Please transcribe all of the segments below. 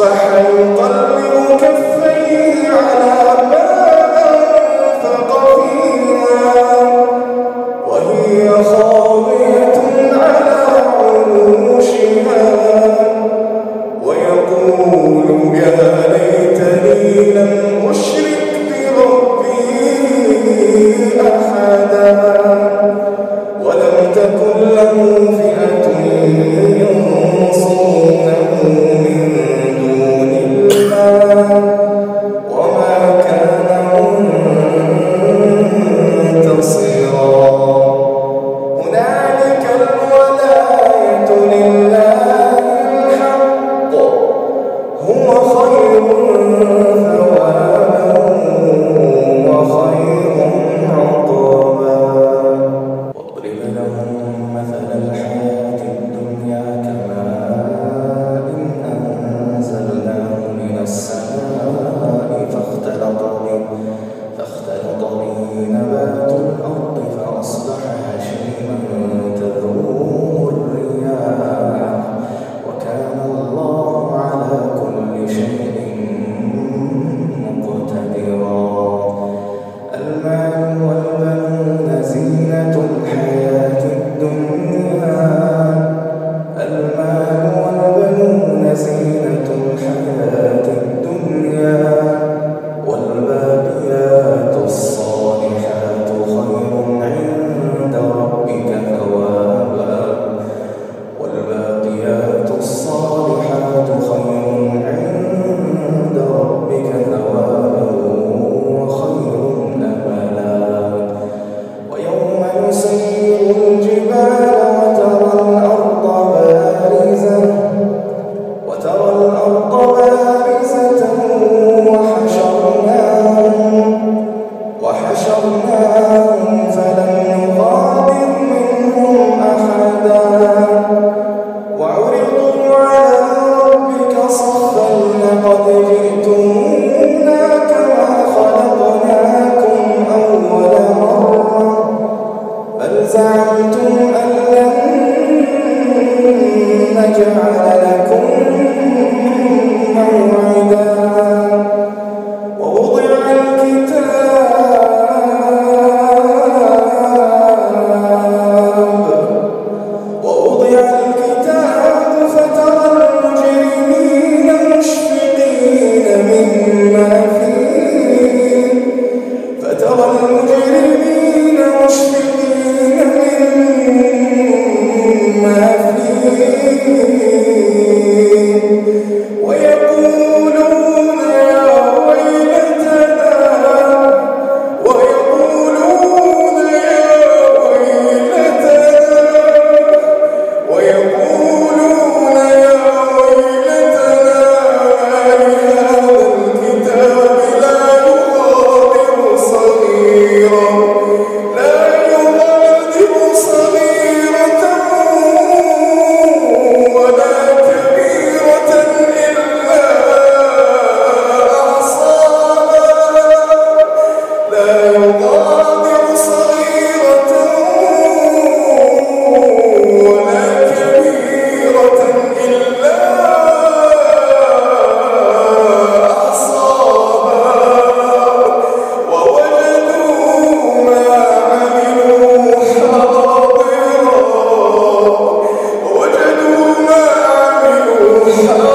ويقول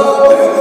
Oh.